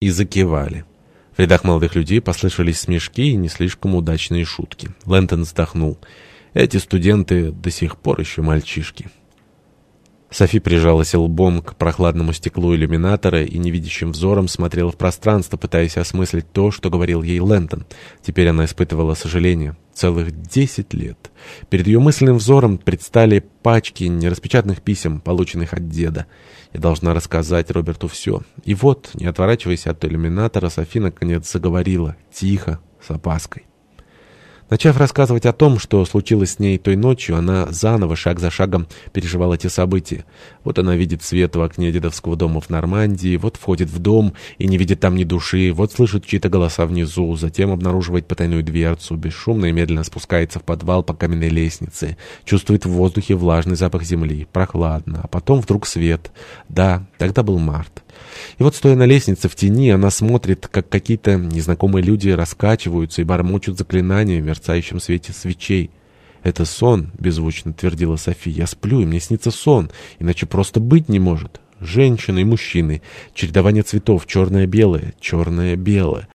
и закивали. В рядах молодых людей послышались смешки и не слишком удачные шутки. Лэнтон вздохнул. Эти студенты до сих пор еще мальчишки. Софи прижалась лбом к прохладному стеклу иллюминатора и невидящим взором смотрела в пространство, пытаясь осмыслить то, что говорил ей Лэнтон. Теперь она испытывала сожаление. Целых десять лет. Перед ее мысленным взором предстали пачки нераспечатанных писем, полученных от деда. Я должна рассказать Роберту все. И вот, не отворачиваясь от иллюминатора, Софи наконец заговорила, тихо, с опаской. Начав рассказывать о том, что случилось с ней той ночью, она заново, шаг за шагом, переживала те события. Вот она видит свет в окне дедовского дома в Нормандии, вот входит в дом и не видит там ни души, вот слышит чьи-то голоса внизу, затем обнаруживает потайную дверцу, бесшумно и медленно спускается в подвал по каменной лестнице, чувствует в воздухе влажный запах земли, прохладно, а потом вдруг свет. Да, тогда был март. И вот, стоя на лестнице в тени, она смотрит, как какие-то незнакомые люди раскачиваются и бормочут заклинания в мерцающем свете свечей. «Это сон», — беззвучно твердила София. «Я сплю, и мне снится сон, иначе просто быть не может». Женщины и мужчины, чередование цветов, черное-белое, черное-белое.